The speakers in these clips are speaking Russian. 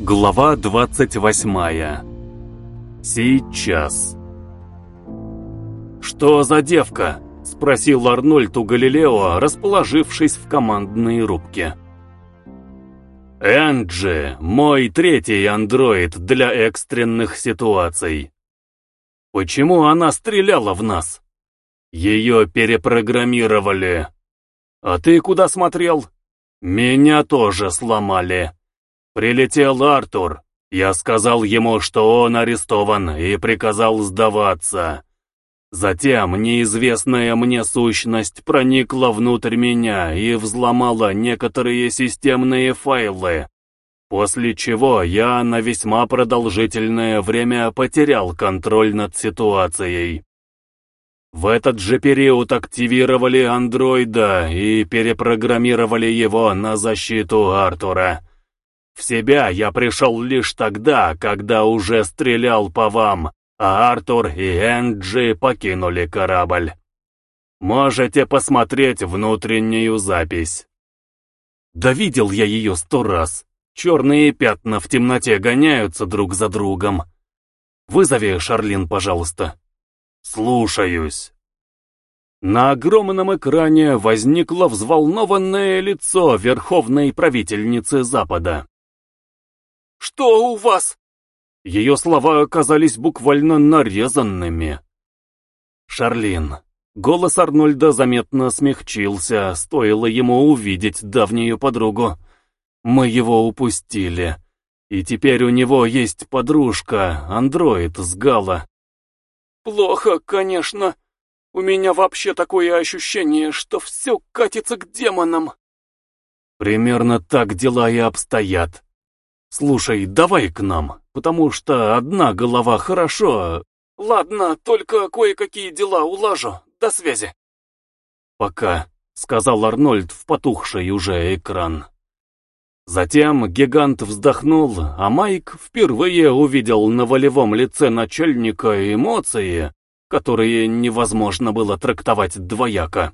Глава 28. Сейчас. «Что за девка?» — спросил Арнольд у Галилео, расположившись в командной рубке. «Энджи, мой третий андроид для экстренных ситуаций. Почему она стреляла в нас? Ее перепрограммировали. А ты куда смотрел? Меня тоже сломали». Прилетел Артур. Я сказал ему, что он арестован, и приказал сдаваться. Затем неизвестная мне сущность проникла внутрь меня и взломала некоторые системные файлы, после чего я на весьма продолжительное время потерял контроль над ситуацией. В этот же период активировали андроида и перепрограммировали его на защиту Артура. В себя я пришел лишь тогда, когда уже стрелял по вам, а Артур и Энджи покинули корабль. Можете посмотреть внутреннюю запись. Да видел я ее сто раз. Черные пятна в темноте гоняются друг за другом. Вызови Шарлин, пожалуйста. Слушаюсь. На огромном экране возникло взволнованное лицо верховной правительницы Запада. «Что у вас?» Ее слова оказались буквально нарезанными. «Шарлин». Голос Арнольда заметно смягчился, стоило ему увидеть давнюю подругу. «Мы его упустили. И теперь у него есть подружка, андроид с Гала». «Плохо, конечно. У меня вообще такое ощущение, что все катится к демонам». «Примерно так дела и обстоят», «Слушай, давай к нам, потому что одна голова хорошо...» «Ладно, только кое-какие дела улажу. До связи». «Пока», — сказал Арнольд в потухший уже экран. Затем гигант вздохнул, а Майк впервые увидел на волевом лице начальника эмоции, которые невозможно было трактовать двояко.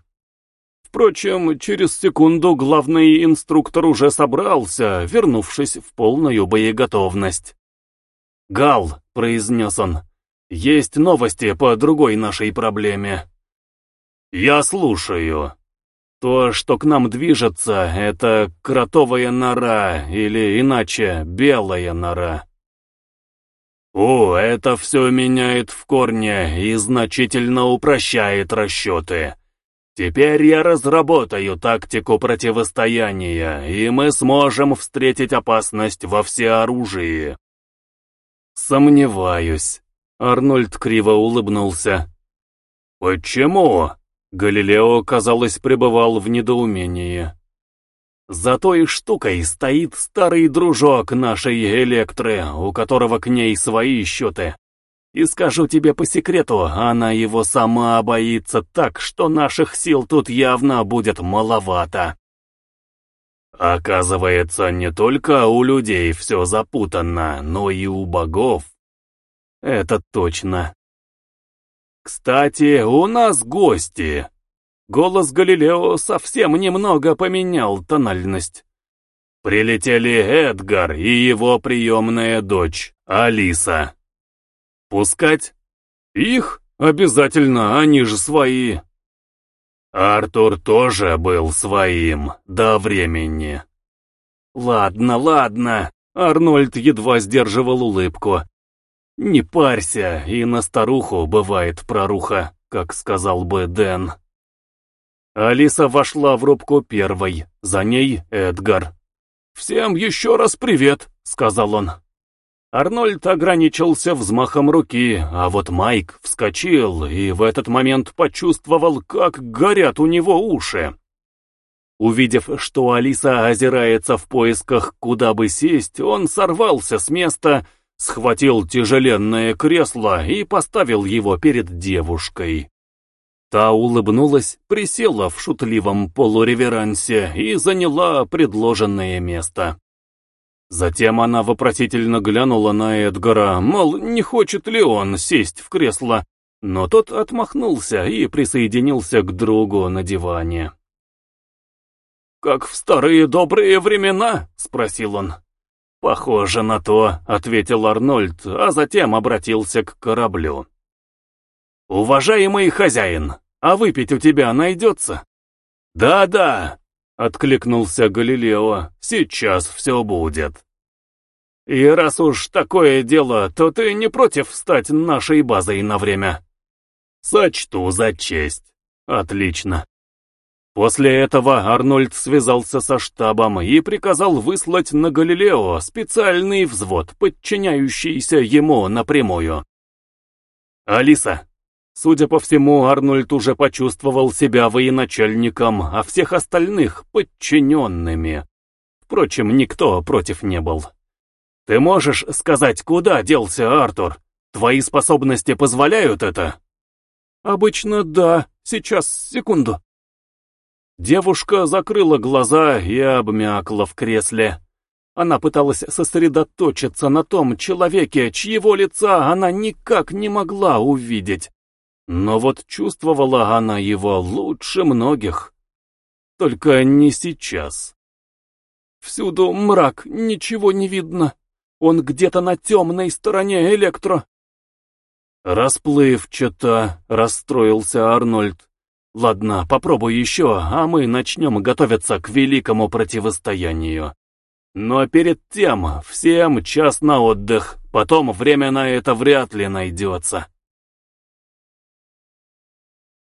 Впрочем, через секунду главный инструктор уже собрался, вернувшись в полную боеготовность. «Гал», — произнес он, — «есть новости по другой нашей проблеме». «Я слушаю. То, что к нам движется, это кротовая нора, или иначе, белая нора». «О, это все меняет в корне и значительно упрощает расчеты». Теперь я разработаю тактику противостояния, и мы сможем встретить опасность во всеоружии. Сомневаюсь. Арнольд криво улыбнулся. Почему? Галилео, казалось, пребывал в недоумении. За той штукой стоит старый дружок нашей Электры, у которого к ней свои счеты. И скажу тебе по секрету, она его сама боится так, что наших сил тут явно будет маловато. Оказывается, не только у людей все запутанно, но и у богов. Это точно. Кстати, у нас гости. Голос Галилео совсем немного поменял тональность. Прилетели Эдгар и его приемная дочь, Алиса. Пускать? Их? Обязательно, они же свои. Артур тоже был своим, до времени. Ладно, ладно. Арнольд едва сдерживал улыбку. Не парься, и на старуху бывает проруха, как сказал бы Дэн. Алиса вошла в рубку первой, за ней Эдгар. «Всем еще раз привет», — сказал он. Арнольд ограничился взмахом руки, а вот Майк вскочил и в этот момент почувствовал, как горят у него уши. Увидев, что Алиса озирается в поисках, куда бы сесть, он сорвался с места, схватил тяжеленное кресло и поставил его перед девушкой. Та улыбнулась, присела в шутливом полуреверансе и заняла предложенное место. Затем она вопросительно глянула на Эдгара, мол, не хочет ли он сесть в кресло, но тот отмахнулся и присоединился к другу на диване. «Как в старые добрые времена?» — спросил он. «Похоже на то», — ответил Арнольд, а затем обратился к кораблю. «Уважаемый хозяин, а выпить у тебя найдется?» «Да-да», — откликнулся Галилео, — «сейчас все будет». «И раз уж такое дело, то ты не против стать нашей базой на время?» «Сочту за честь. Отлично». После этого Арнольд связался со штабом и приказал выслать на Галилео специальный взвод, подчиняющийся ему напрямую. «Алиса!» Судя по всему, Арнольд уже почувствовал себя военачальником, а всех остальных — подчиненными. Впрочем, никто против не был. «Ты можешь сказать, куда делся Артур? Твои способности позволяют это?» «Обычно да. Сейчас, секунду». Девушка закрыла глаза и обмякла в кресле. Она пыталась сосредоточиться на том человеке, чьего лица она никак не могла увидеть. Но вот чувствовала она его лучше многих. Только не сейчас. Всюду мрак, ничего не видно. Он где-то на темной стороне электро. Расплывчато, расстроился Арнольд. Ладно, попробуй еще, а мы начнем готовиться к великому противостоянию. Но перед тем всем час на отдых, потом время на это вряд ли найдется.